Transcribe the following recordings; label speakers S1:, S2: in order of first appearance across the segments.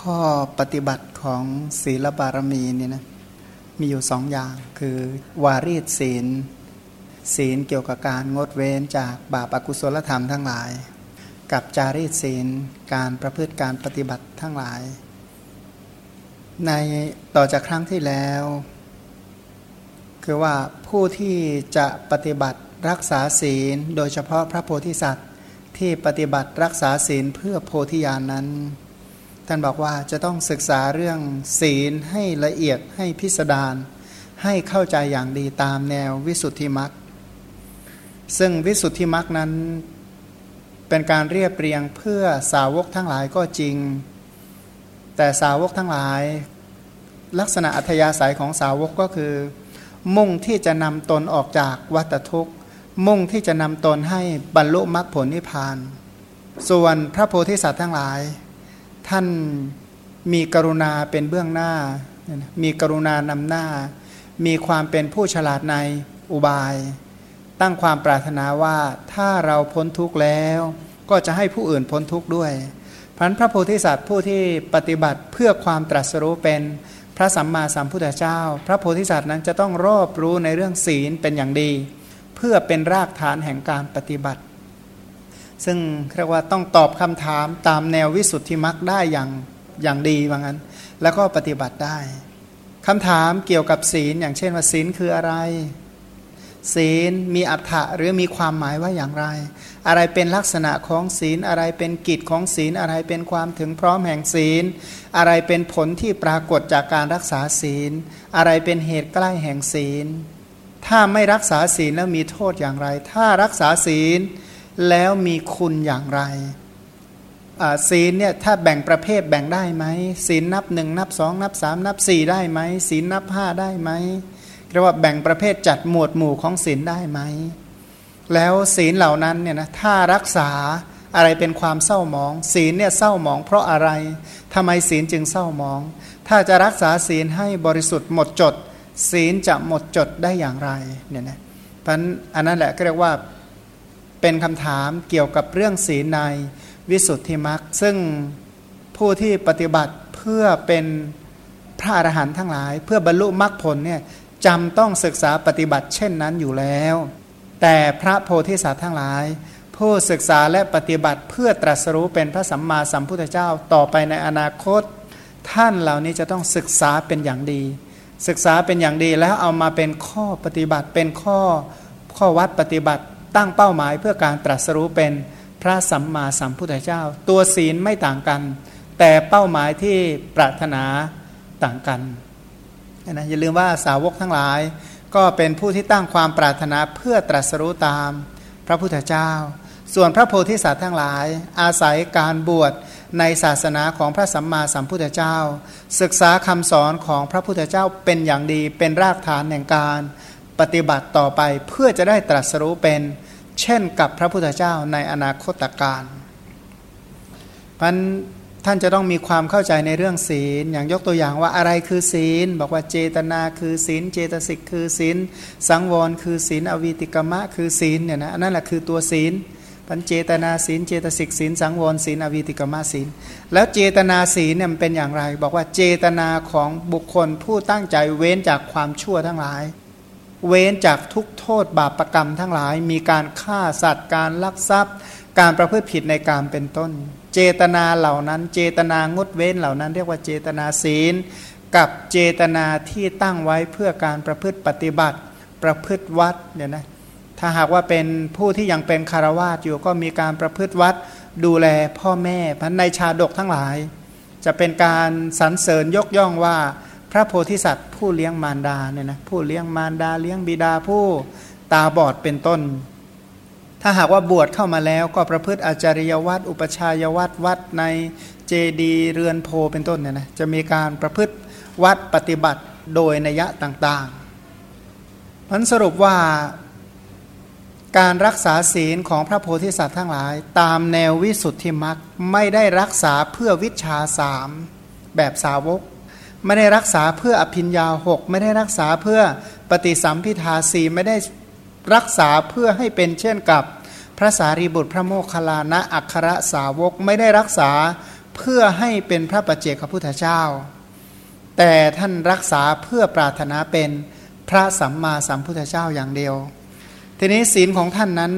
S1: ข้อปฏิบัติของศีลบารมีเนี่ยนะมีอยู่สองอย่าง คือวารีตศีล ศีลเกี่ยวกับการงดเว้นจากบาปอากุศลธรรมทั้งหลาย กับจารีตศีลการประพฤติการปฏิบัติทั้งหลาย ในต่อจากครั้งที่แล้ว คือว่าผู้ที่จะปฏิบัติรักษาศีล โดยเฉพาะพระโพธิสัตว์ที่ปฏิบัติรักษาศีลเพื่อโพธิญาณนนั้น ท่านบอกว่าจะต้องศึกษาเรื่องศีลให้ละเอียดให้พิสดารให้เข้าใจอย่างดีตามแนววิสุทธิมรรคซึ่งวิสุทธิมรรคนั้นเป็นการเรียบเรียงเพื่อสาวกทั้งหลายก็จริง แต่สาวกทั้งหลาย ลักษณะอัธยาศัยของสาวกก็คือ มุ่งที่จะนำตนออกจากวัฏทุกข์ มุ่งที่จะนำตนให้บรรลุมรรคผลนิพพาน ส่วนพระโพธิสัตว์ทั้งหลาย ท่านมีกรุณาเป็นเบื้องหน้า มีกรุณานำหน้า มีความเป็นผู้ฉลาดในอุบาย ตั้งความปรารถนาว่าถ้าเราพ้นทุกข์แล้ว ก็จะให้ผู้อื่นพ้นทุกข์ด้วยพันพระโพธิสัตว์ผู้ที่ปฏิบัติเพื่อความตรัสรู้เป็นพระสัมมาสัมพุทธเจ้า พระโพธิสัตว์นั้นจะต้องรอบรู้ในเรื่องศีลเป็นอย่างดี เพื่อเป็นรากฐานแห่งการปฏิบัติ ซึ่งเรียกว่าต้องตอบคำถามตามแนววิสุทธิมรรคได้อย่างอย่างดีว่างั้น แล้วก็ปฏิบัติได้คำถามเกี่ยวกับศีล อย่างเช่นว่าศีลคืออะไร ศีลมีอัฏฐะหรือมีความหมายว่าอย่างไร อะไรเป็นลักษณะของศีลอะไรเป็นกิจของศีลอะไรเป็นความถึงพร้อมแห่งศีล อะไรเป็นผลที่ปรากฏจากการรักษาศีล อะไรเป็นเหตุใกล้แห่งศีล ถ้าไม่รักษาศีลแล้วมีโทษอย่างไร ถ้ารักษาศีล แล้วมีคุณอย่างไรศีลเนี่ยถ้าแบ่งประเภทแบ่งได้ไหมศีลนับหนึ่งนับสองนับสามนับสี่ได้ไหมศีลนับห้าได้ไหมเรียกว่าแบ่งประเภทจัดหมวดหมู่ของศีลได้ไหมแล้วศีลเหล่านั้นเนี่ยนะถ้ารักษาอะไรเป็นความเศร้าหมอง ศีลเนี่ยเศร้าหมอง เพราะอะไรทำไมศีลจึงเศร้าหมอง ถ้าจะรักษาศีลให้บริสุทธิ์หมดจด ศีลจะหมดจดได้อย่างไรเนี่ยนะเพราะอันนั้นแหละก็เรียกว่า เป็นคำถามเกี่ยวกับเรื่องศีลในวิสุทธิมรรคซึ่งผู้ที่ปฏิบัติเพื่อเป็นพระอรหันต์ทั้งหลาย เพื่อบรรลุมรรคผลเนี่ยจำต้องศึกษาปฏิบัติเช่นนั้นอยู่แล้ว แต่พระโพธิสัตว์ทั้งหลาย ผู้ศึกษาและปฏิบัติเพื่อตรัสรู้เป็นพระสัมมาสัมพุทธเจ้าต่อไปในอนาคต ท่านเหล่านี้จะต้องศึกษาเป็นอย่างดี ศึกษาเป็นอย่างดีแล้วเอามาเป็นข้อปฏิบัติเป็นข้อข้อวัดปฏิบัติ ตั้งเป้าหมายเพื่อการตรัสรู้เป็นพระสัมมาสัมพุทธเจ้า ตัวศีลไม่ต่างกัน แต่เป้าหมายที่ปรารถนาต่างกันนะอย่าลืมว่าสาวกทั้งหลาย ก็เป็นผู้ที่ตั้งความปรารถนาเพื่อตรัสรู้ตามพระพุทธเจ้า ส่วนพระโพธิสัตว์ทั้งหลาย อาศัยการบวชในศาสนาของพระสัมมาสัมพุทธเจ้า ศึกษาคำสอนของพระพุทธเจ้าเป็นอย่างดีเป็นรากฐานแห่งการ ปฏิบัติต่อไปเพื่อจะได้ตรัสรู้เป็นเช่นกับพระพุทธเจ้าในอนาคตการพันท่านจะต้องมีความเข้าใจในเรื่องศีล อย่างยกตัวอย่างว่าอะไรคือศีล บอกว่าเจตนาคือศีล เจตสิกคือศีล สังวรคือศีล อวิติกมะคือศีลเนี่ยนะนั่นแหละคือตัวศีลพันเจตนาศีล เจตสิกศีล สังวรศีล อวิติกมะศีล แล้วเจตนาศีลเนี่ยมันเป็นอย่างไร บอกว่าเจตนาของบุคคลผู้ตั้งใจเว้นจากความชั่วทั้งหลาย เว้นจากทุกโทษบาปรกรรมทั้งหลาย มีการฆ่าสัตว์ การลักทรัพย์ การประพฤติผิดในการเป็นต้น เจตนาเหล่านั้น เจตนางดเว้นเหล่านั้น เรียกว่าเจตนาศีล กับเจตนาที่ตั้งไว้เพื่อการประพฤติปฏิบัติ ประพฤติวัดเนี่ยนะถ้าหากว่าเป็นผู้ที่ยังเป็นคารวาสอยู่ก็มีการประพฤติวัดดูแลพ่อแม่พันในชาดกทั้งหลาย จะเป็นการสรรเสริญยกย่องว่า ระโพธิสัตว์ผู้เลี้ยงมารดาเนี่ยนะผู้เลี้ยงมารดาเลี้ยงบิดาผู้ตาบอดเป็นต้น ถ้าหากว่าบวชเข้ามาแล้วก็ประพฤติอาจาริยวัดอุปชายวัดวัดในเจดีเรือนโพเป็นต้นเนี่ยนะจะมีการประพฤติวัดปฏิบัติโดยนัยะต่างๆพันสรุปว่าการรักษาศีลของพระโพธิสัตว์ทั้งหลาย ตามแนววิสุทธิมรรคไม่ได้รักษาเพื่อวิชาสามแบบสาวก ไม่ได้รักษาเพื่ออภิญญาหกไม่ได้รักษาเพื่อปฏิสัมพิทาสีไม่ได้รักษาเพื่อให้เป็นเช่นกับพระสารีบุตรพระโมคคัลลานะอัครสาวกไม่ได้รักษาเพื่อให้เป็นพระปัจเจกพุทธเจ้า แต่ท่านรักษาเพื่อปรารถนาเป็นพระสัมมาสัมพุทธเจ้าอย่างเดียว ทีนี้ศีลของท่านนั้น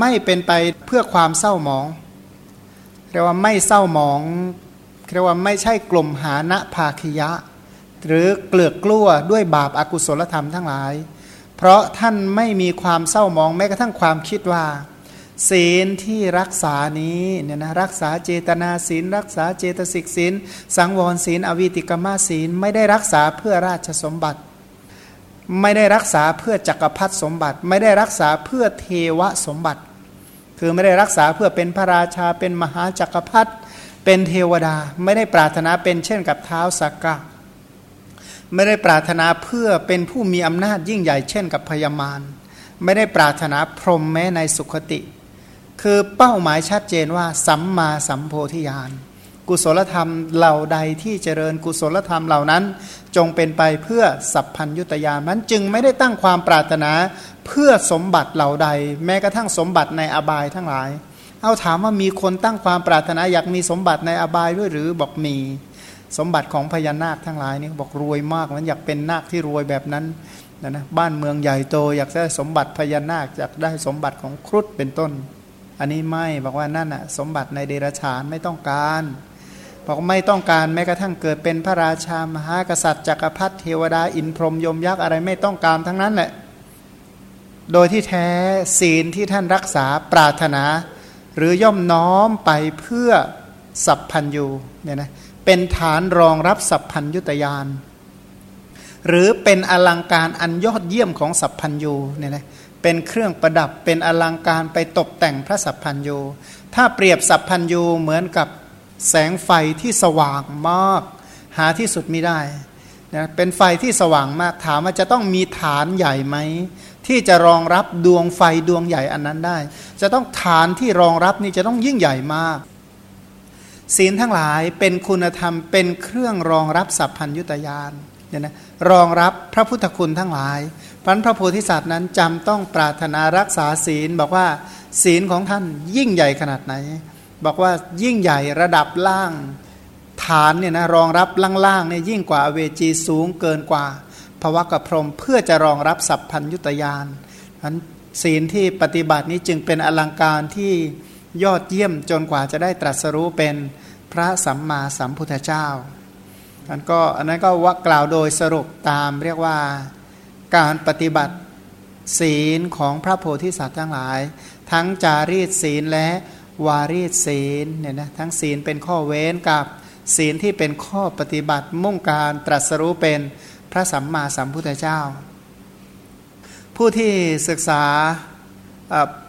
S1: ไม่เป็นไปเพื่อความเศร้าหมองเรียกว่าไม่เศร้าหมอง เรียกว่าไม่ใช่กลุ่มหานะภาคิยะ หรือเกลือกกลั้วด้วยบาปอากุศลธรรมทั้งหลาย เพราะท่านไม่มีความเศร้ามองแม้กระทั่งความคิดว่า ศีลที่รักษานี้เนี่ยนะรักษาเจตนาศีล รักษาเจตสิกศีล สังวรศีล อวิติกมาศีล ไม่ได้รักษาเพื่อราชสมบัติ ไม่ได้รักษาเพื่อจักรพรรดิสมบัติ ไม่ได้รักษาเพื่อเทวสมบัติ คือไม่ได้รักษาเพื่อเป็นพระราชาเป็นมหาจักรพรรดิ เป็นเทวดาไม่ได้ปรารถนาเป็นเช่นกับเท้าสักกะ ไม่ได้ปรารถนาเพื่อเป็นผู้มีอำนาจยิ่งใหญ่เช่นกับพยามารไม่ได้ปรารถนาพรหมแม้ในสุขติ คือเป้าหมายชัดเจนว่าสัมมาสัมโพธิญาณกุศลธรรมเหล่าใดที่เจริญกุศลธรรมเหล่านั้น จงเป็นไปเพื่อสัพพัญยุตยานนั้นจึงไม่ได้ตั้งความปรารถนาเพื่อสมบัติเหล่าใด แม้กระทั่งสมบัติในอบายทั้งหลาย เอาถามว่ามีคนตั้งความปรารถนาอยากมีสมบัติในอบายด้วยหรือบอกมีสมบัติของพญานาคทั้งหลายนี่บอกรวยมากมันอยากเป็นนาคที่รวยแบบนั้นนะนะบ้านเมืองใหญ่โต อยากได้สมบัติพญานาคอยากได้สมบัติของครุฑเป็นต้น อันนี้ไม่บอกว่านั่นอะสมบัติในเดรัจฉานไม่ต้องการบอกไม่ต้องการแม้กระทั่งเกิดเป็นพระราชามหากษัตริย์จักรพรรดิเทวดาอินพรหมยมยักษ์อะไรไม่ต้องการทั้งนั้นแหละโดยที่แท้ศีลที่ท่านรักษาปรารถนา หรือย่อมน้อมไปเพื่อสัพพัญยูเนี่ยนะเป็นฐานรองรับสัพพัญยุตยานหรือเป็นอลังการอันยอดเยี่ยมของสัพพัญยูเนี่ยนะเป็นเครื่องประดับเป็นอลังการไปตกแต่งพระสัพพัญยูถ้าเปรียบสัพพัญยูเหมือนกับแสงไฟที่สว่างมาก หาที่สุดไม่ได้นะเป็นไฟที่สว่างมากถามว่าจะต้องมีฐานใหญ่ไหม ที่จะรองรับดวงไฟดวงใหญ่อันนั้นได้ จะต้องฐานที่รองรับนี่จะต้องยิ่งใหญ่มาก ศีลทั้งหลายเป็นคุณธรรมเป็นเครื่องรองรับสัพพัญยุตยานเนี่ยนะรองรับพระพุทธคุณทั้งหลายพันพระโพธิสัตว์นั้นจำต้องปรารถนารักษาศีลบอกว่าศีลของท่านยิ่งใหญ่ขนาดไหน บอกว่ายิ่งใหญ่ระดับล่างฐานเนี่ยนะรองรับล่างๆเนี่ยยิ่งกว่าเวจีสูงเกินกว่า ภวะกับพรมเพื่อจะรองรับสัพพัญยุตยานนั้นศีลที่ปฏิบัตินี้จึงเป็นอลังการที่ยอดเยี่ยมจนกว่าจะได้ตรัสรู้เป็นพระสัมมาสัมพุทธเจ้าอันก็อันนั้นก็ว่ากล่าวโดยสรุปตามเรียกว่าการปฏิบัติศีลของพระโพธิสัตว์ทั้งหลาย ทั้งจารีตศีลและวารีตศีลเนี่ยนะทั้งศีลเป็นข้อเว้นกับศีลที่เป็นข้อปฏิบัติมุ่งการตรัสรู้เป็น พระสัมมาสัมพุทธเจ้า ผู้ที่ศึกษา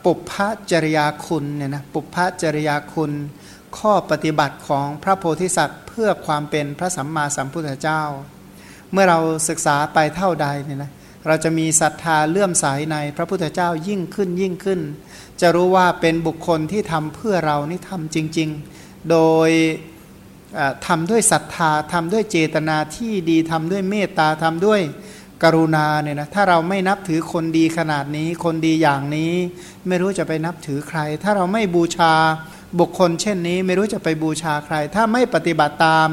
S1: ปุพพจริยาคุณเนี่ยนะปุพพจริยาคุณข้อปฏิบัติของพระโพธิสัตว์ เพื่อความเป็นพระสัมมาสัมพุทธเจ้า เมื่อเราศึกษาไปเท่าใดเนี่ยนะเราจะมีศรัทธาเลื่อมใสในพระพุทธเจ้ายิ่งขึ้นยิ่งขึ้น จะรู้ว่าเป็นบุคคลที่ทำเพื่อเรานี่ทำจริง ๆ โดย ทำด้วยศรัทธาทำด้วยเจตนาที่ดีทำด้วยเมตตาทำด้วยกรุณาเนี่ยนะถ้าเราไม่นับถือคนดีขนาดนี้ คนดีอย่างนี้ ไม่รู้จะไปนับถือใคร ถ้าเราไม่บูชาบุคคลเช่นนี้ ไม่รู้จะไปบูชาใคร ถ้าไม่ปฏิบัติตาม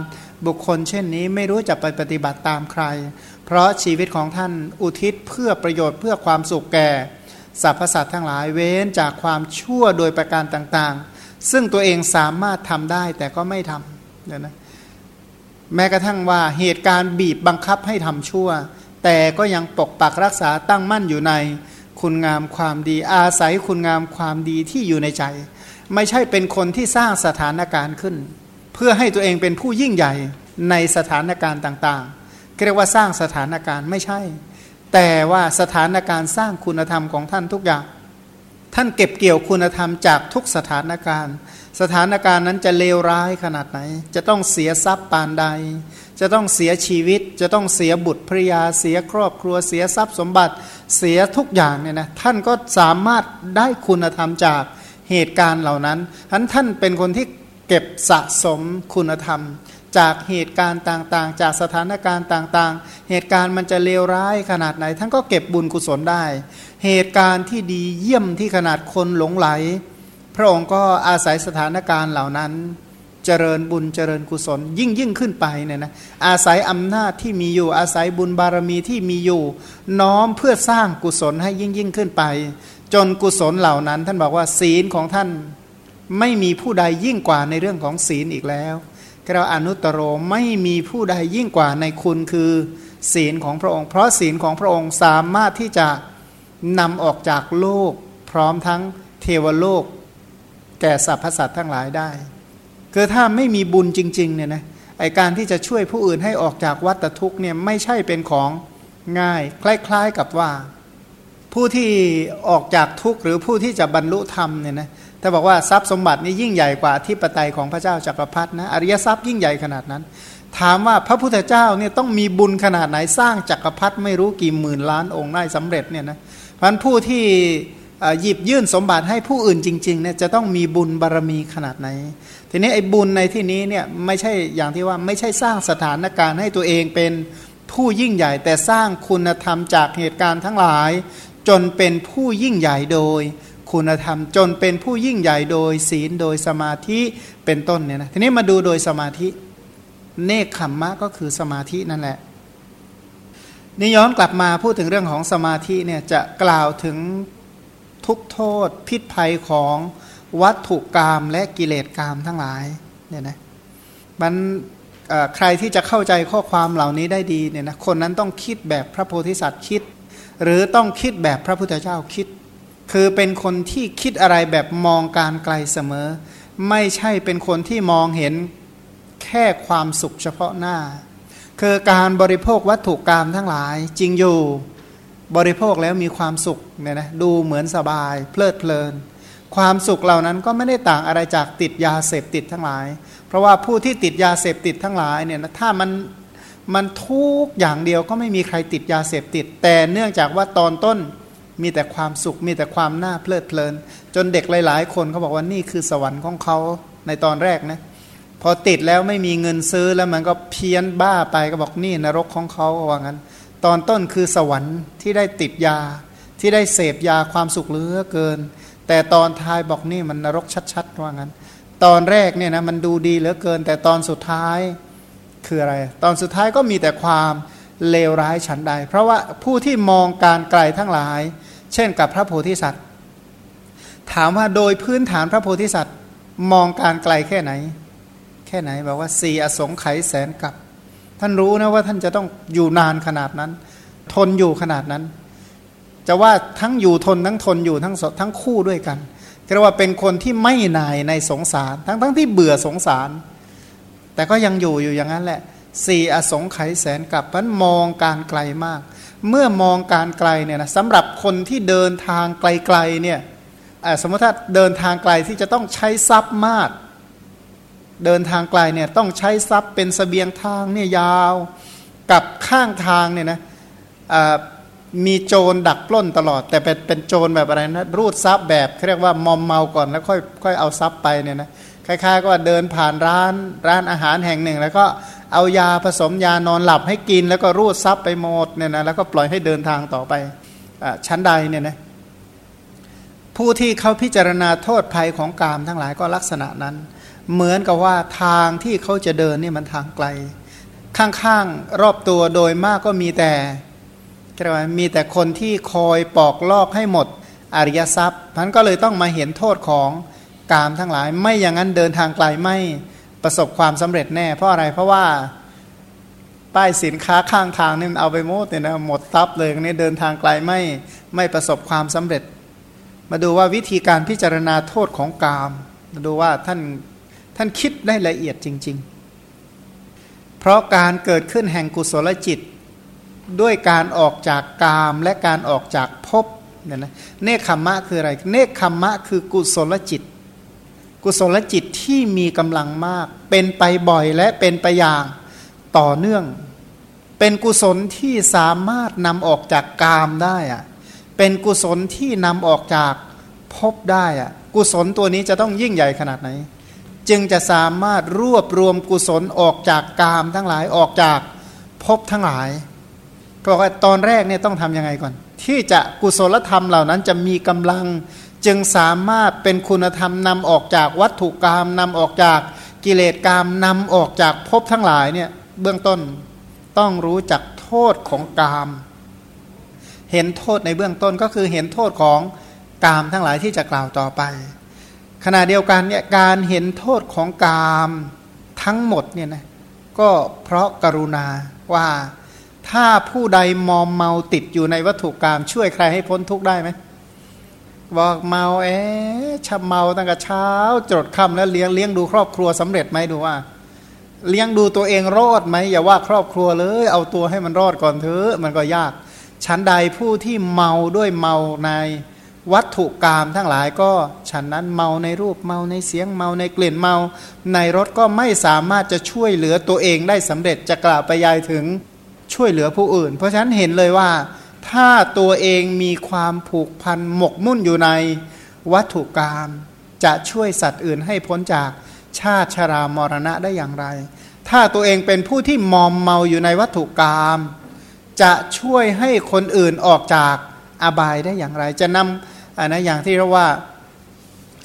S1: บุคคลเช่นนี้ ไม่รู้จะไปปฏิบัติตามใคร เพราะชีวิตของท่านอุทิศเพื่อประโยชน์เพื่อความสุขแก่สรรพสัตว์ทั้งหลายเว้นจากความชั่วโดยประการต่างๆ ซึ่งตัวเองสามารถทำได้แต่ก็ไม่ทำ เนี่ยนะแม้กระทั่งว่าเหตุการณ์บีบบังคับให้ทำชั่ว แต่ก็ยังปกปักรักษาตั้งมั่นอยู่ในคุณงามความดี อาศัยคุณงามความดีที่อยู่ในใจ ไม่ใช่เป็นคนที่สร้างสถานการณ์ขึ้น เพื่อให้ตัวเองเป็นผู้ยิ่งใหญ่ในสถานการณ์ต่างๆเรียกว่าสร้างสถานการณ์ไม่ใช่ แต่ว่าสถานการณ์สร้างคุณธรรมของท่านทุกอย่าง ท่านเก็บเกี่ยวคุณธรรมจากทุกสถานการณ์ สถานการณ์นั้นจะเลวร้ายขนาดไหน จะต้องเสียทรัพย์ปานใด จะต้องเสียชีวิต จะต้องเสียบุตรภริยา เสียครอบครัว เสียทรัพย์สมบัติ เสียทุกอย่างเนี่ยนะ ท่านก็สามารถได้คุณธรรมจากเหตุการณ์เหล่านั้นท่านท่านเป็นคนที่เก็บสะสมคุณธรรม จากเหตุการณ์ต่างๆ จากสถานการณ์ต่างๆ เหตุการณ์มันจะเลวร้ายขนาดไหน ท่านก็เก็บบุญกุศลได้ เหตุการณ์ที่ดีเยี่ยมที่ขนาดคนหลงไหล พระองค์ก็อาศัยสถานการณ์เหล่านั้นเจริญบุญเจริญกุศลยิ่งยิ่งขึ้นไปเนี่ยนะอาศัยอำนาจที่มีอยู่ อาศัยบุญบารมีที่มีอยู่ น้อมเพื่อสร้างกุศลให้ยิ่งยิ่งขึ้นไป จนกุศลเหล่านั้น ท่านบอกว่าศีลของท่านไม่มีผู้ใดยิ่งกว่าในเรื่องของศีลอีกแล้วเราอนุตตรไม่มีผู้ใดยิ่งกว่าในคุณคือ ศีลของพระองค์ เพราะศีลของพระองค์สามารถที่จะนำออกจากโลก พร้อมทั้งเทวโลก แก่สรรพสัตว์ทั้งหลายได้ คือถ้าไม่มีบุญจริงๆเนี่ยนะไอการที่จะช่วยผู้อื่นให้ออกจากวัฏทุกข์เนี่ยไม่ใช่เป็นของง่าย คล้าย ๆกับว่า ผู้ที่ออกจากทุกข์หรือผู้ที่จะบรรลุธรรมเนี่ยนะถ้าบอกว่าทรัพย์สมบัตินี่ยิ่งใหญ่กว่าที่ปไตยของพระเจ้าจักรพรรดินะอริยทรัพย์ยิ่งใหญ่ขนาดนั้น ถามว่าพระพุทธเจ้าเนี่ยต้องมีบุญขนาดไหนสร้างจักรพรรดิไม่รู้กี่หมื่นล้านองค์ได้สำเร็จเนี่ยนะพันผู้ที่ หยิบยื่นสมบัติให้ผู้อื่นจริงๆเนี่ยจะต้องมีบุญบารรมีขนาดไหน ทีนี้ไอ้บุญในที่นี้เนี่ยไม่ใช่อย่างที่ว่าไม่ใช่สร้างสถานการณ์ให้ตัวเองเป็นผู้ยิ่งใหญ่ แต่สร้างคุณธรรมจากเหตุการณ์ทั้งหลาย จนเป็นผู้ยิ่งใหญ่โดย คุณธรรมจนเป็นผู้ยิ่งใหญ่โดยศีลโดยสมาธิเป็นต้นเนี่ยนะทีนี้มาดูโดยสมาธิเนคขมมะก็คือสมาธินั่นแหละนี่ย้อนกลับมาพูดถึงเรื่องของสมาธิเนี่ยจะกล่าวถึง ทุกโทษ พิษภัยของวัตถุกรรมและกิเลสกรรมทั้งหลายเนี่ยนะมันใครที่จะเข้าใจข้อความเหล่านี้ได้ดีเนี่ยนะคนนั้นต้องคิดแบบพระโพธิสัตว์คิด หรือต้องคิดแบบพระพุทธเจ้าคิด คือเป็นคนที่คิดอะไรแบบมองการไกลเสมอ ไม่ใช่เป็นคนที่มองเห็นแค่ความสุขเฉพาะหน้า คือการบริโภควัตถุกรรมทั้งหลายจริงอยู่ บริโภคแล้วมีความสุขเนี่ยนะดูเหมือนสบาย เพลิดเพลิน ความสุขเหล่านั้นก็ไม่ได้ต่างอะไรจากติดยาเสพติดทั้งหลาย เพราะว่าผู้ที่ติดยาเสพติดทั้งหลายเนี่ยนะถ้ามันมันทุกอย่างเดียวก็ไม่มีใครติดยาเสพติด แต่เนื่องจากว่าตอนต้นมีแต่ความสุขมีแต่ความน่าเพลิดเพลิน จนเด็กหลาย ๆ คนเขาบอกว่านี่คือสวรรค์ของเขาในตอนแรกนะพอติดแล้วไม่มีเงินซื้อแล้วมันก็เพี้ยนบ้าไปก็บอกนี่นรกของเขาว่างั้น ตอนต้นคือสวรรค์ที่ได้ติดยา ที่ได้เสพยาความสุขเหลือเกิน แต่ตอนท้ายบอกนี่มันนรกชัดๆว่างั้น ตอนแรกเนี่ยนะมันดูดีเหลือเกิน แต่ตอนสุดท้ายคืออะไร ตอนสุดท้ายก็มีแต่ความเลวร้ายฉันใด เพราะว่าผู้ที่มองการไกลทั้งหลาย เช่นกับพระโพธิสัตว์ ถามว่าโดยพื้นฐานพระโพธิสัตว์มองการไกลแค่ไหน แค่ไหนบอกว่าสี่อสงไขยแสนกับ ท่านรู้นะว่าท่านจะต้องอยู่นานขนาดนั้น ทนอยู่ขนาดนั้น จะว่าทั้งอยู่ทนทั้งทนอยู่ทั้งทั้งคู่ด้วยกันเรียกว่าเป็นคนที่ไม่นายในสงสาร ทั้งทั้งที่เบื่อสงสาร แต่ก็ยังอยู่อยู่อย่างนั้นแหละสี่อสงไขยแสนกับมันมองการไกลมาก เมื่อมองการไกลเนี่ยนะสำหรับคนที่เดินทางไกลๆเนี่ยสมมติถ้าเดินทางไกลที่จะต้องใช้ทรัพย์มาก เดินทางไกลเนี่ยต้องใช้ทรัพย์เป็นสเสบียงทางเนี่ยยาวกับข้างทางเนี่ยนะมีโจรดักปล้นตลอด แต่เป็นเป็นโจรแบบอะไรนะรูดทรัพย์แบบเรียกว่ามอมเมาก่อนแล้วค่อยค่อยเอาทรัพย์ไปเนี่ยนะคล้ายๆก็เดินผ่านร้านร้านอาหารแห่งหนึ่ง แล้วก็เอายาผสมยานอนหลับให้กิน แล้วก็รูดทรัพย์ไปหมดเนี่ยนะแล้วก็ปล่อยให้เดินทางต่อไปชั้นใดเนี่ยนะผู้ที่เขาพิจารณาโทษภัยของกามทั้งหลายก็ลักษณะนั้น เหมือนกับว่าทางที่เขาจะเดินนี่มันทางไกล ข้างๆรอบตัวโดยมากก็มีแต่เรียกว่ามีแต่คนที่คอยปอกลอกให้หมดอริยทรัพย์พันก็เลยต้องมาเห็นโทษของกามทั้งหลาย ไม่อย่างนั้นเดินทางไกลไม่ประสบความสำเร็จแน่ เพราะอะไรเพราะว่าป้ายสินค้าข้างทางนี่มันเอาไปหมดเนี่ยนะหมดทับเลยนี่เดินทางไกลไม่ไม่ประสบความสำเร็จ มาดูว่าวิธีการพิจารณาโทษของกาม มาดูว่าท่าน ท่านคิดได้ละเอียดจริง ๆ เพราะการเกิดขึ้นแห่งกุศลจิต ด้วยการออกจากกามและการออกจากภพเนี่ยนะเนคขมมะคืออะไร เนคขมมะคือกุศลจิต กุศลจิตที่มีกำลังมาก เป็นไปบ่อยและเป็นไปอย่างต่อเนื่อง เป็นกุศลที่สามารถนำออกจากกามได้อะเป็นกุศลที่นำออกจากภพได้อะกุศลตัวนี้จะต้องยิ่งใหญ่ขนาดไหน จึงจะสามารถรวบรวมกุศลออกจากกามทั้งหลายออกจากภพทั้งหลายก็บอกว่าตอนแรกเนี่ยต้องทำยังไงก่อน ที่จะกุศลธรรมเหล่านั้นจะมีกำลังจึงสามารถเป็นคุณธรรมนำออกจากวัตถุกรรมนำออกจากกิเลสกามนำออกจากภพทั้งหลายเนี่ยเบื้องต้นต้องรู้จักโทษของกาม เห็นโทษในเบื้องต้นก็คือเห็นโทษของกามทั้งหลายที่จะกล่าวต่อไป ขณะเดียวกันเนี่ยการเห็นโทษของกามทั้งหมดเนี่ยนะก็เพราะกรุณาว่าถ้าผู้ใดมอมเมาติดอยู่ในวัตถุกรรมช่วยใครให้พ้นทุกข์ได้ไหมบอกเมาเอ๊ะชาเมาตั้งแต่เช้าจดค่ำแล้วเลี้ยงเลี้ยงดูครอบครัวสำเร็จไหมดูว่า เลี้ยงดูตัวเองรอดไหมอย่าว่าครอบครัวเลย เอาตัวให้มันรอดก่อนเถอะมันก็ยากชั้นใดผู้ที่เมาด้วยเมาใน วัตถุกรรมทั้งหลายก็ฉันนั้นเมาในรูปเมาในเสียงเมาในกลิ่นเมา ในรถก็ไม่สามารถจะช่วยเหลือตัวเองได้สำเร็จจะกล่าวไปยายถึงช่วยเหลือผู้อื่น เพราะฉะนั้นเห็นเลยว่า ถ้าตัวเองมีความผูกพันหมกมุ่นอยู่ในวัตถุกรรมจะช่วยสัตว์อื่นให้พ้นจากชาติชรามรณะได้อย่างไร ถ้าตัวเองเป็นผู้ที่มอมเมาอยู่ในวัตถุกรรมจะช่วยให้คนอื่นออกจากอบายได้อย่างไร จะนำ อันนะอย่างที่เราว่า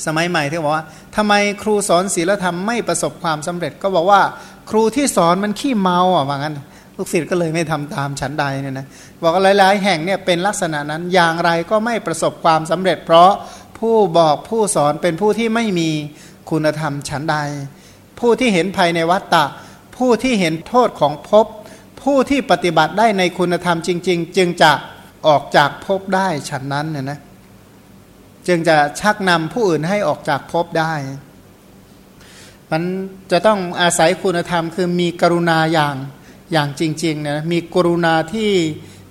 S1: สมัยใหม่ที่บอกว่าทำไมครูสอนศีลธรรมไม่ประสบความสำเร็จ ก็บอกว่าครูที่สอนมันขี้เมาอะว่างั้นลูกศิษย์ก็เลยไม่ทำตามฉันใดเนี่ยนะบอกว่าหลาย ๆ แห่งเนี่ยเป็นลักษณะนั้นอย่างไรก็ไม่ประสบความสำเร็จ เพราะผู้บอกผู้สอนเป็นผู้ที่ไม่มีคุณธรรมฉันใด ผู้ที่เห็นภัยในวัฏฏะผู้ที่เห็นโทษของภพผู้ที่ปฏิบัติได้ในคุณธรรมจริง ๆ จึงจะออกจากภพได้ฉันนั้นเนี่ยนะ จึงจะชักนำผู้อื่นให้ออกจากภพได้ มันจะต้องอาศัยคุณธรรม คือมีกรุณาอย่างอย่างจริงๆนะมีกรุณาที่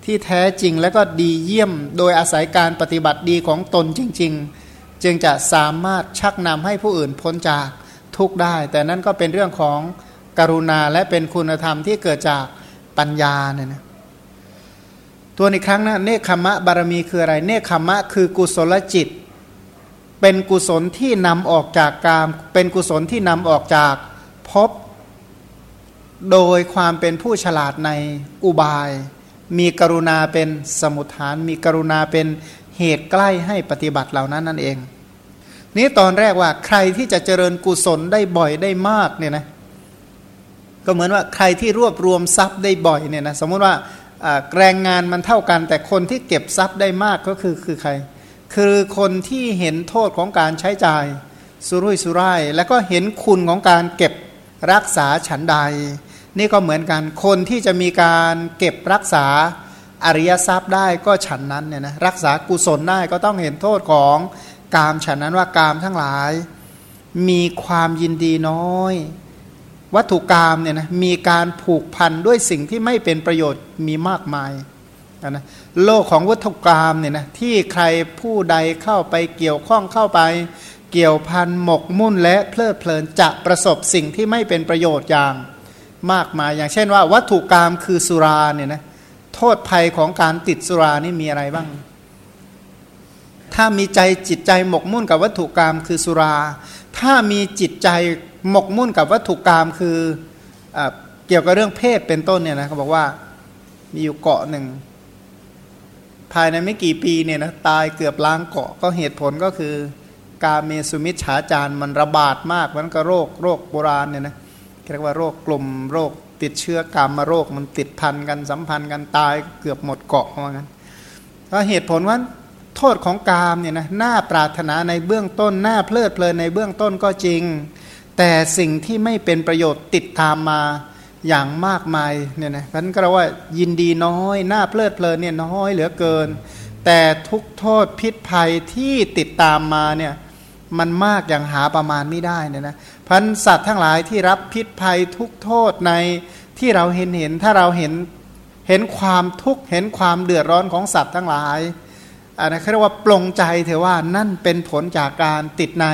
S1: ที่แท้จริงและก็ดีเยี่ยมโดยอาศัยการปฏิบัติดีของตนจริง ๆ จึงจะสามารถชักนำให้ผู้อื่นพ้นจากทุกได้ แต่นั่นก็เป็นเรื่องของกรุณาและเป็นคุณธรรมที่เกิดจากปัญญาเนี่ยนะตัวอีกครั้งนะเนคขมะบารมีคืออะไร เนคขมะคือกุศลจิต เป็นกุศลที่นำออกจากกาม เป็นกุศลที่นำออกจากภพโดยความเป็นผู้ฉลาดในอุบาย มีกรุณาเป็นสมุทฐาน มีกรุณาเป็นเหตุใกล้ให้ปฏิบัติเหล่านั้นนั่นเอง นี้ตอนแรกว่าใครที่จะเจริญกุศลได้บ่อยได้มากเนี่ยนะก็เหมือนว่าใครที่รวบรวมทรัพย์ได้บ่อยเนี่ยนะสมมติว่าแรงงานมันเท่ากันแต่คนที่เก็บทรัพย์ได้มากก็คือคือใคร คือคนที่เห็นโทษของการใช้จ่ายสุรุ่ยสุร่าย แล้วก็เห็นคุณของการเก็บรักษาฉันใด นี่ก็เหมือนกันคนที่จะมีการเก็บรักษาอริยทรัพย์ได้ก็ฉันนั้นเนี่ยนะรักษากุศลได้ก็ต้องเห็นโทษของกามฉันนั้นว่ากามทั้งหลาย มีความยินดีน้อย วัตถุกรรมเนี่ยนะมีการผูกพันด้วยสิ่งที่ไม่เป็นประโยชน์มีมากมาย นะโลกของวัตถุกรรมเนี่ยนะที่ใครผู้ใดเข้าไปเกี่ยวข้องเข้าไป เกี่ยวพันหมกมุ่นและเพลิดเพลินจะประสบสิ่งที่ไม่เป็นประโยชน์อย่างมากมาย อย่างเช่นว่าวัตถุกรรมคือสุราเนี่ยนะโทษภัยของการติดสุรานี่มีอะไรบ้าง ถ้ามีใจจิตใจหมกมุ่นกับวัตถุกรรมคือสุรา ถ้ามีจิตใจหมกมุ่นกับวัตถุกรรมคืออเกี่ยวกับเรื่องเพศเป็นต้นเนี่ยนะเขาบอกว่ามีอยู่เกาะหนึ่ง ภายในไม่กี่ปีเนี่ยนะตายเกือบล้างเกาะก็เหตุผลก็คือ การเมสุมิชฉาจารมันระบาดมากมันก็โรคโรคโบราณเนี่ยนะเรียกว่าโรคกลุ่มโรคติดเชื้อกรรมโรคมันติดพันกันสัมพันธ์กันตายเกือบหมดเกาะว่างั้นก็เหตุผลว่าโทษของกามเนี่ยนะน่าปรารถนาในเบื้องต้นน่าเพลิดเพลินในเบื้องต้นก็จริง แต่สิ่งที่ไม่เป็นประโยชน์ติดตามมา อย่างมากมายเนี่ยนะนั้นก็เรียกว่ายินดีน้อยน่าเพลิดเพลินเนี่ยน้อยเหลือเกิน แต่ทุกโทษพิษภัยที่ติดตามมาเนี่ยมันมากอย่างหาประมาณไม่ได้เนี่ยนะพันสัตว์ทั้งหลายที่รับพิษภัยทุกโทษในที่เราเห็นเห็นถ้าเราเห็นเห็นความทุกข์เห็นความเดือดร้อนของสัตว์ทั้งหลายอันนั้นเรียกว่าปลงใจเถอะว่านั่นเป็นผลจากการติดใน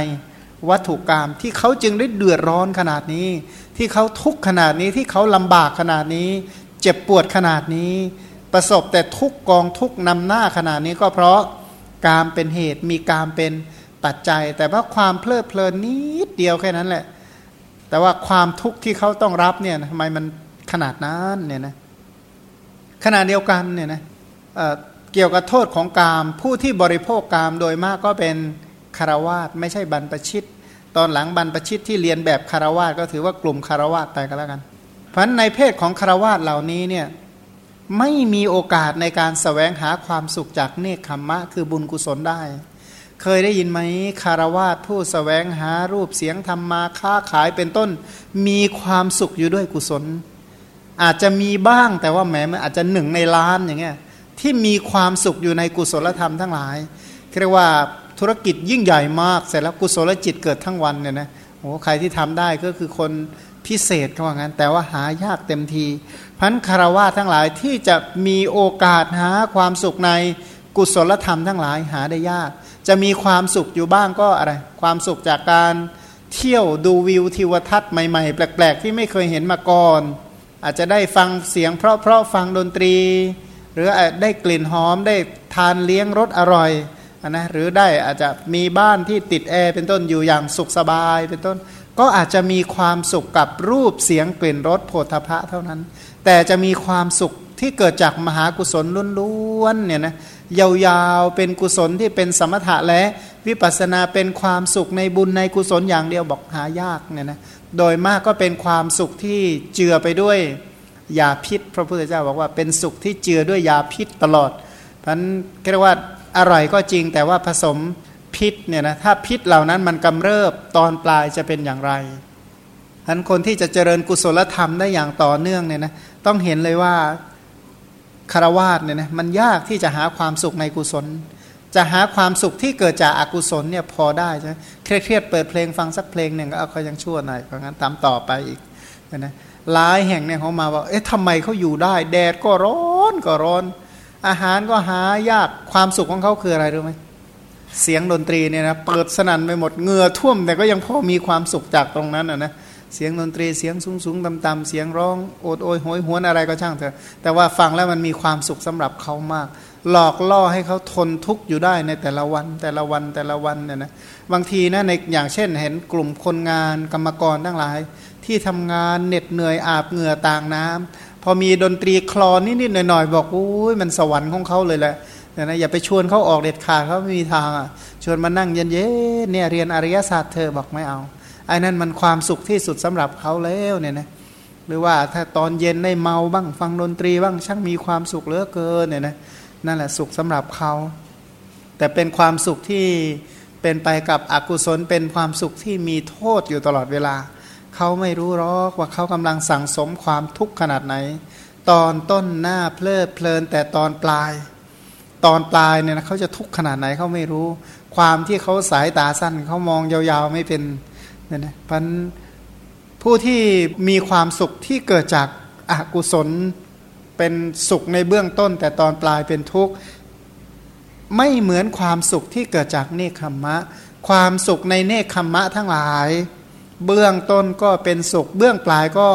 S1: วัตถุกรรมที่เขาจึงได้เดือดร้อนขนาดนี้ ที่เขาทุกข์ขนาดนี้ที่เขาลำบากขนาดนี้ เจ็บปวดขนาดนี้ ประสบแต่ทุกกองทุกนำหน้าขนาดนี้ก็เพราะการเป็นเหตุมีการเป็นปัจจัย แต่ว่าความเพลิดเพลินนิดเดียวแค่นั้นแหละ แต่ว่าความทุกข์ที่เขาต้องรับเนี่ยทำไมมันขนาดนั้นเนี่ยนะขณะเดียวกันเนี่ยนะเเกี่ยวกับโทษของกาม ผู้ที่บริโภคกามโดยมากก็เป็นคารวาสไม่ใช่บรรพชิต ตอนหลังบรรพชิตที่เรียนแบบคารวาสก็ถือว่ากลุ่มคารวาสไปก็แล้วกัน เพราะในเพศของคารวาสเหล่านี้เนี่ยไม่มีโอกาสในการสแสวงหาความสุขจากเนคขมมะ คือบุญกุศลได้ เคยได้ยินไหมคารวาสผู้สแสวงหารูปเสียงธรรมมาค้าขายเป็นต้น มีความสุขอยู่ด้วยกุศล อาจจะมีบ้างแต่ว่าแหมมันอาจจะหนึ่งในล้านอย่างเงี้ยที่มีความสุขอยู่ในกุศลธรรมทั้งหลายเรียกว่า ธุรกิจยิ่งใหญ่มาก เสร็จแล้วกุศลจิตเกิดทั้งวันเนี่ยนะโอ้ใครที่ทำได้ก็คือคนพิเศษก็ว่างั้น แต่ว่าหายากเต็มทีพันคารวะทั้งหลายที่จะมีโอกาสหาความสุขในกุศลธรรมทั้งหลายหาได้ยาก จะมีความสุขอยู่บ้างก็อะไร ความสุขจากการเที่ยวดูวิวทิวทัศน์ใหม่ๆ แปลกๆ ที่ไม่เคยเห็นมาก่อน อาจจะได้ฟังเสียงเพราะๆฟังดนตรี หรือได้กลิ่นหอมได้ทานเลี้ยงรสอร่อย นะหรือได้อาจจะมีบ้านที่ติดแอร์เป็นต้นอยู่อย่างสุขสบายเป็นต้น ก็อาจจะมีความสุขกับรูปเสียงกลิ่นรสโผฏฐะเท่านั้น แต่จะมีความสุขที่เกิดจากมหากุศลล้วนๆเนี่ยนะยาวๆเป็นกุศลที่เป็นสมถะและวิปัสนาเป็นความสุขในบุญในกุศลอย่างเดียวบอกหายากเนี่ยนะโดยมากก็เป็นความสุขที่เจือไปด้วยยาพิษ พระพุทธเจ้าบอกว่าเป็นสุขที่เจือด้วยยาพิษตลอดเพราะนั้นเรียกว่า อร่อยก็จริงแต่ว่าผสมพิษเนี่ยนะถ้าพิษเหล่านั้นมันกำเริบตอนปลายจะเป็นอย่างไรฉะนั้นคนที่จะเจริญกุศลธรรมได้อย่างต่อเนื่องเนี่ยนะต้องเห็นเลยว่าคารวาสเนี่ยนะมันยากที่จะหาความสุขในกุศล จะหาความสุขที่เกิดจากอากุศลเนี่ยพอได้ใช่ไหมเครียดเปิดเพลงฟังสักเพลงหนึ่งก็เอาเขายังชั่วหน่อยเพราะงั้นตามต่อไปอีกนะหลายแห่งเนี่ยเขามาว่าเอ๊ะทำไมเขาอยู่ได้ แดดก็ร้อนก็ร้อนอ อาหารก็หายากความสุขของเขาคืออะไรรู้ไหมเสียงดนตรีเนี่ยนะเปิดสนั่นไปหมดเหงื่อท่วม แต่ก็ยังพอมีความสุขจากตรงนั้นอะนะเสียงดนตรีเสียงสูงสูงต่ำต่ำเสียงร้องโอดโอยโหยหวนอะไรก็ช่างเถอะแต่ว่าฟังแล้วมันมีความสุขสำหรับเขามาก หลอกล่อให้เขาทนทุกข์อยู่ได้ในแต่ละวันแต่ละวันแต่ละวันเนี่ยนะบางทีนะในอย่างเช่นเห็นกลุ่มคนงานกรรมกรทั้งหลาย ที่ทำงานเหน็ดเหนื่อยอาบเหงื่อต่างน้ำ พอมีดนตรีคลอนนิดๆหน่อยๆบอกอุ้ยมันสวรรค์ของเขาเลยแหละนะอย่าไปชวนเขาออกเด็ดขาดเขาไม่มีทางอะชวนมานั่งเย็นๆเนี่ยเรียนอริยศาสตร์เธอบอกไม่เอาไอ้นั่นมันความสุขที่สุดสำหรับเขาแล้วเนี่ยนะหรือว่าถ้าตอนเย็นได้เมาบ้างฟังดนตรีบ้างช่างมีความสุขเหลือเกินเนี่ยนะนั่นแหละสุขสำหรับเขา แต่เป็นความสุขที่เป็นไปกับอกุศลเป็นความสุขที่มีโทษอยู่ตลอดเวลา เขาไม่รู้หรอกว่าเขากำลังสั่งสมความทุกข์ขนาดไหน ตอนต้นหน้าเพลิดเพลินแต่ตอนปลาย ตอนปลายเนี่ยนะเขาจะทุกข์ขนาดไหนเขาไม่รู้ ความที่เขาสายตาสั้นเขามองยาวๆไม่เป็นเนี่ยนะพันผู้ที่มีความสุขที่เกิดจากอากุศลเป็นสุขในเบื้องต้น แต่ตอนปลายเป็นทุกข์ไม่เหมือนความสุขที่เกิดจากเนคขมมะ ความสุขในเนคขมมะทั้งหลาย เบื้องต้นก็เป็นสุข เบื้องปลายก็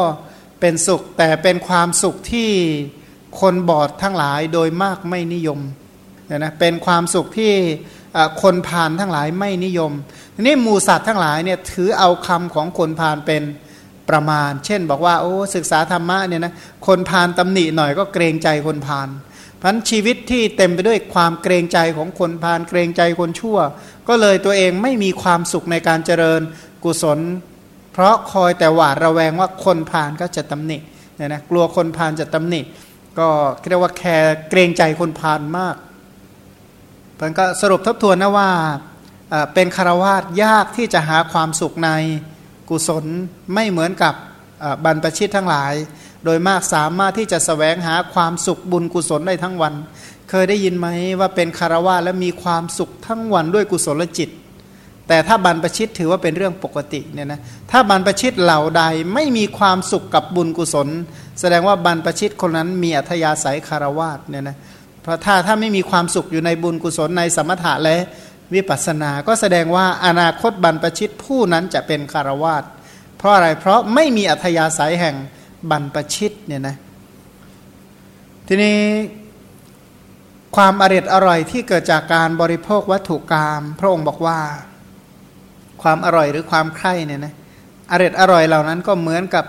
S1: เป็นสุข แต่เป็นความสุขที่คนบอดทั้งหลายโดยมากไม่นิยมเนี่ยนะเป็นความสุขที่คนพานทั้งหลายไม่นิยมทีนี้หมูสัตว์ทั้งหลายเนี่ยถือเอาคำของคนพานเป็นประมาณ เช่น บอกว่าโอ้ศึกษาธรรมะเนี่ยนะคนพานตำหนิหน่อยก็เกรงใจคนพานพันชีวิตที่เต็มไปด้วยความเกรงใจของคนพานเกรงใจคนชั่ว ก็เลยตัวเองไม่มีความสุขในการเจริญกุศล เพราะคอยแต่หวาดระแวงว่าคนพานก็จะตำหนิเนี่ยนะกลัวคนพานจะตำหนิ ก็เรียกว่าแคร์เกรงใจคนพานมากมันก็สรุปทบทวนนะว่าเป็นคารวาสยากที่จะหาความสุขในกุศลไม่เหมือนกับบรรพชิตทั้งหลาย โดยมากสามารถที่จะสแสวงหาความสุขบุญกุศลได้ทั้งวัน เคยได้ยินไหมว่าเป็นคารวาสและมีความสุขทั้งวันด้วยกุศลจิต แต่ถ้าบรรพชิตถือว่าเป็นเรื่องปกติเนี่ยนะถ้าบรรพชิตเหล่าใดไม่มีความสุขกับบุญกุศล แสดงว่าบรรพชิตคนนั้นมีอัธยาศัยคารวาสเนี่ยนะเพราะถ้าถ้าไม่มีความสุขอยู่ในบุญกุศลในสมถะและวิปัสสนา ก็แสดงว่าอนาคตบรรพชิตผู้นั้นจะเป็นคารวาสเพราะอะไรเพราะไม่มีอัธยาศัยแห่งบรรพชิตเนี่ยนะทีนี้ความอริดอร่อยที่เกิดจากการบริโภควัตถุกรรมพระองค์บอกว่า ความอร่อยหรือความใคร่เนี่ยนะอร่อยอร่อยเหล่านั้นก็เหมือนกับ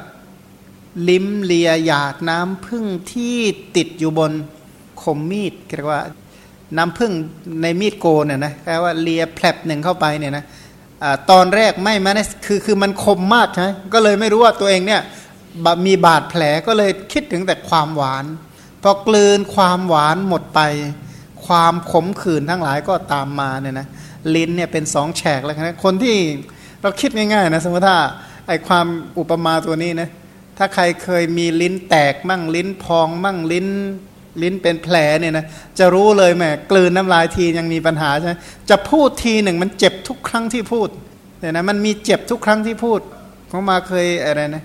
S1: ลิ้มเลียหยาดน้ำพึ่งที่ติดอยู่บนคมมีดเรียกว่าน้ำพึ่งในมีดโกนเนี่ยนะแปลว่าเลียแผลบหนึ่งเข้าไปเนี่ยนะอตอนแรกไม่มาเนี่ยคือคือมันคมมากใช่ก็เลยไม่รู้ว่าตัวเองเนี่ยมีบาดแผลก็เลยคิดถึงแต่ความหวานพอกลืนความหวานหมดไป ความขมขื่นทั้งหลายก็ตามมาเนี่ยนะ ลิ้นเนี่ยเป็นสองแฉกแล้วนะคนที่เราคิดง่ายๆนะสมมติถ้าไอความอุปมาตัวนี้นะถ้าใครเคยมีลิ้นแตกมั่งลิ้นพองมั่งลิ้นลิ้นเป็นแผลเนี่ยนะจะรู้เลยแหมกลืนน้ำลายทียังมีปัญหาใช่ไหมจะพูดทีหนึ่งมันเจ็บทุกครั้งที่พูดเนี่ยนะมันมีเจ็บทุกครั้งที่พูดเขามาเคยอะไรนะ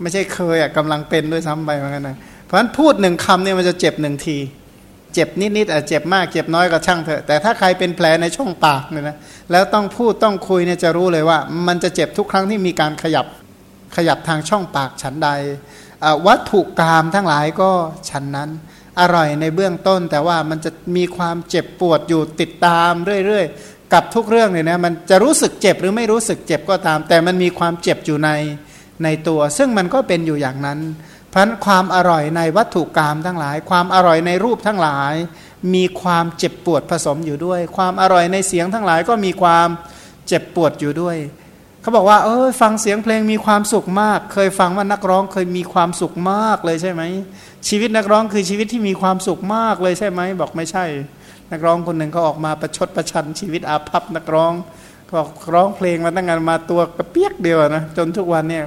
S1: ไม่ใช่เคยอะกำลังเป็นด้วยซ้ำไปเหมือนกันนะเพราะฉะนั้นพูดหนึ่งคำเนี่ยมันจะเจ็บหนึ่งที เจ็บนิดๆอะเจ็บมากเจ็บน้อยก็ช่างเถอะแต่ถ้าใครเป็นแผลในช่องปากเนี่ยนะแล้วต้องพูดต้องคุยเนี่ยจะรู้เลยว่า มันจะเจ็บทุกครั้งที่มีการขยับขยับทางช่องปากฉันใดวัตถุกรรมทั้งหลายก็ฉันนั้นอร่อยในเบื้องต้น แต่ว่ามันจะมีความเจ็บปวดอยู่ติดตามเรื่อยๆ กับทุกเรื่องเนี่ยนะมันจะรู้สึกเจ็บหรือไม่รู้สึกเจ็บก็ตาม แต่มันมีความเจ็บอยู่ในในตัว ซึ่งมันก็เป็นอยู่อย่างนั้น พราะความอร่อยในวัตถุกรรมทั้งหลาย ความอร่อยในรูปทั้งหลาย มีความเจ็บปวดผสมอยู่ด้วย ความอร่อยในเสียงทั้งหลายก็มีความเจ็บปวดอยู่ด้วยเขาบอกว่า เออฟังเสียงเพลงมีความสุขมาก เคยฟังว่านักร้องเคยมีความสุขมากเลยใช่ไหมชีวิตนักร้องคือชีวิตที่มีความสุขมากเลยใช่ไหมบอกไม่ใช่ นักร้องคนหนึ่งเขาออกมาประชดประชันชีวิตอาภัพนักร้องก็ร้องเพลงมาตั้งแต่มาตัวกระเปียกเดียวนะจนทุกวันเนี่ย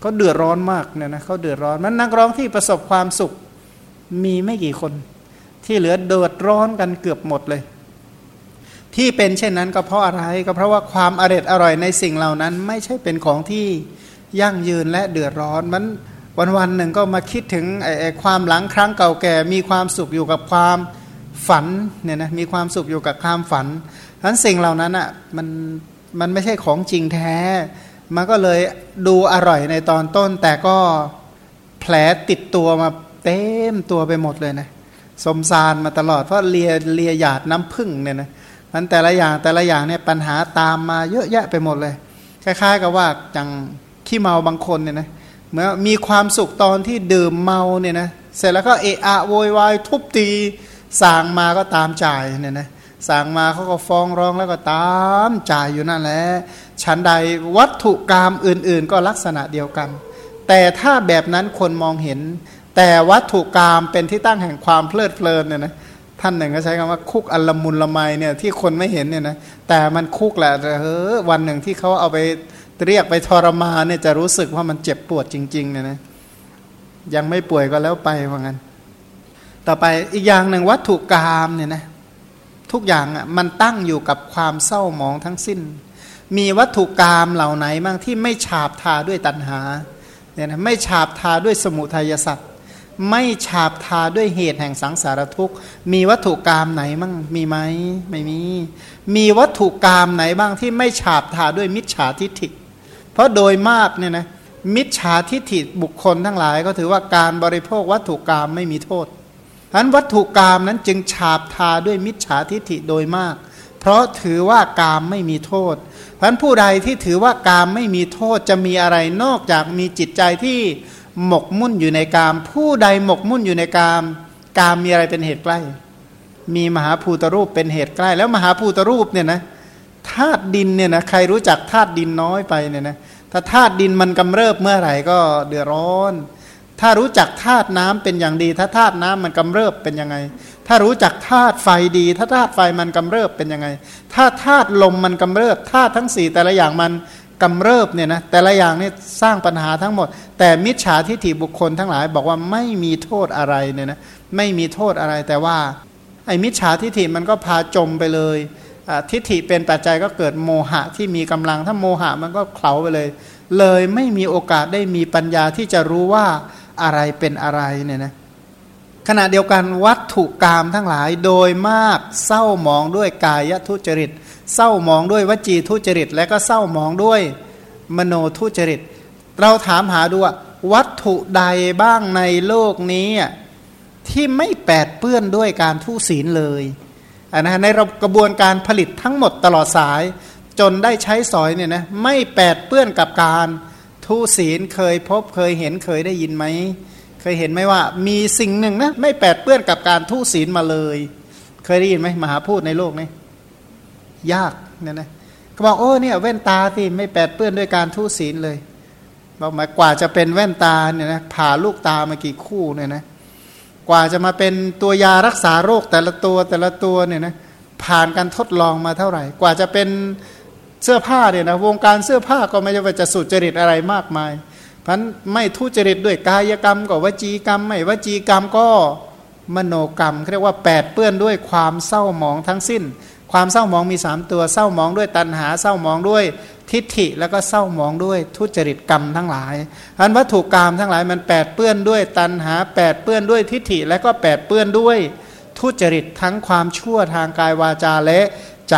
S1: เขาเดือดร้อนมากเนี่ยนะเขาเดือดร้อนมันนักร้องที่ประสบความสุขมีไม่กี่คน ที่เหลือเดือดร้อนกันเกือบหมดเลย ที่เป็นเช่นนั้นก็เพราะอะไรก็เพราะว่าความอร่อยอร่อยในสิ่งเหล่านั้น ไม่ใช่เป็นของที่ยั่งยืนและเดือดร้อนมันวันวันหนึ่งก็มาคิดถึงไอ้ความหลังครั้งเก่าแก่ มีความสุขอยู่กับความฝันเนี่ยนะมีความสุขอยู่กับความฝันทั้นสิ่งเหล่านั้นอะมันมันไม่ใช่ของจริงแท้ มันก็เลยดูอร่อยในตอนต้น แต่ก็แผลติดตัวมาเต็มตัวไปหมดเลยนะสมสารมาตลอดเพราะเลียเลียหยาดน้ำพึ่งเนี่ยนะมันแต่ละอย่างแต่ละอย่างเนี่ยปัญหาตามมาเยอะแยะไปหมดเลย คล้าย ๆ กับว่าจังขี้เมาบางคนเนี่ยนะเมื่อมีความสุขตอนที่ดื่มเมาเนี่ยนะเสร็จแล้วก็เอะอะโวยวายทุบตีสั่งมาก็ตามจ่ายเนี่ยนะสั่งมาเขาก็ฟ้องร้องแล้วก็ตามจ่ายอยู่นั่นแหละ ชั้นใดวัตถุกรรมอื่น ๆ ก็ลักษณะเดียวกัน แต่ถ้าแบบนั้นคนมองเห็น แต่วัตถุกรรมเป็นที่ตั้งแห่งความเพลิดเพลินเนี่ยนะท่านหนึ่งก็ใช้คำว่าคุกอัลมุนละไมเนี่ยที่คนไม่เห็นเนี่ยนะแต่มันคุกแหละเฮ้อวันหนึ่งที่เขาเอาไปเรียกไปทรมานเนี่ยจะรู้สึกว่ามันเจ็บปวดจริงๆเนี่ยนะยังไม่ป่วยก็แล้วไปว่างั้น ต่อไปอีกอย่างหนึ่งวัตถุกรรมเนี่ยนะทุกอย่างอะมันตั้งอยู่กับความเศร้าหมองทั้งสิ้น มีวัตถุกรรมเหล่าไหนบ้างที่ไม่ฉาบทาด้วยตัณหาเนี่ยนะไม่ฉาบทาด้วยสมุทัยสัตว์ไม่ฉาบทาด้วยเหตุแห่งสังสารทุกข์ มีวัตถุกรรมไหนบ้างมีไหมไม่มี มีวัตถุกรรมไหนบ้างที่ไม่ฉาบทาด้วยมิจฉาทิฏฐิ เพราะโดยมากเนี่ยนะมิจฉาทิฏฐิบุคคลทั้งหลาย ก็ถือว่าการบริโภควัตถุกรรมไม่มีโทษฉะนั้นวัตถุกรรมนั้นจึงฉาบทาด้วยมิจฉาทิฏฐิโดยมาก เพราะถือว่ากามไม่มีโทษ เพราะผู้ใดที่ถือว่ากามไม่มีโทษจะมีอะไรนอกจากมีจิตใจที่หมกมุ่นอยู่ในกาม ผู้ใดหมกมุ่นอยู่ในกาม กามมีอะไรเป็นเหตุใกล้ มีมหาภูตรูปเป็นเหตุใกล้ แล้วมหาภูตรูปเนี่ยนะธาตุดินเนี่ยนะใครรู้จักธาตุดินน้อยไปเนี่ยนะถ้าธาตุดินมันกำเริบเมื่อไหร่ก็เดือดร้อน ถ้ารู้จักธาตุน้ำเป็นอย่างดี ถ้าธาตุน้ำมันกำเริบเป็นยังไง ถ้ารู้จักธาตุไฟดี ถ้าธาตุไฟมันกำเริบเป็นยังไง ถ้าธาตุลมมันกำเริบธาตุทั้งสี่แต่ละอย่างมันกำเริบเนี่ยนะแต่ละอย่างนี่สร้างปัญหาทั้งหมด แต่มิจฉาทิฏฐิบุคคลทั้งหลายบอกว่าไม่มีโทษอะไรเนี่ยนะไม่มีโทษอะไรแต่ว่าไอ้มิจฉาทิฏฐิมันก็พาจมไปเลยทิฏฐิเป็นปัจจัยก็เกิดโมหะที่มีกำลังถ้าโมหะมันก็เคลาไปเลย เลยไม่มีโอกาสได้มีปัญญาที่จะรู้ว่าอะไรเป็นอะไรเนี่ยนะ ขณะเดียวกันวัตถุกรรมทั้งหลายโดยมากเศร้ามองด้วยกายทุจริต เศร้ามองด้วยวจีทุจริต และก็เศร้ามองด้วยมโนทุจริต เราถามหาดูว่าวัตถุใดบ้างในโลกนี้ที่ไม่แปดเปื้อนด้วยการทุศีลเลยนนะในกระบวนการผลิตทั้งหมดตลอดสาย จนได้ใช้สอยเนี่ยนะไม่แปดเปื้อนกับการทุศีลเคยพบเคยเห็นเคยได้ยินไหม เคยเห็นไหมว่า มีสิ่งหนึ่งนะไม่แปดเปื้อนกับการทุศีลมาเลย เคยได้ยินไหมมหาพูดในโลกนี้ ยากเนี่ยนะเขาบอกโอ้เนี่ยแว่นตาสิไม่แปดเปื้อนด้วยการทุศีลเลยบอกหมายกว่าจะเป็นแว่นตาเนี่ยนะผ่าลูกตามากี่คู่เนี่ยนะกว่าจะมาเป็นตัวยารักษาโรคแต่ละตัวแต่ละตัวเนี่ยนะผ่านการทดลองมาเท่าไหร่ กว่าจะเป็นเสื้อผ้าเนี่ยนะวงการเสื้อผ้าก็ไม่ใช่ว่าจะสุจริตอะไรมากมาย พันไม่ทุจริตด้วยกายกรรมก็วจีกรรม ไม่วจีกรรมก็มโนกรรมเรียกว่าแปดเปื้อนด้วยความเศร้าหมองทั้งสิ้น ความเศร้าหมองมีสามตัวเศร้าหมองด้วยตัณหาเศร้าหมองด้วยทิฏฐิแล้วก็เศร้าหมองด้วยทุจริตกรรมทั้งหลายอันวัตถุกรรมทั้งหลายมันแปดเปื้อนด้วยตัณหาแปดเปื้อนด้วยทิฏฐิและก็แปดเปื้อนด้วยทุจริตทั้งความชั่วทางกายวาจาและใจ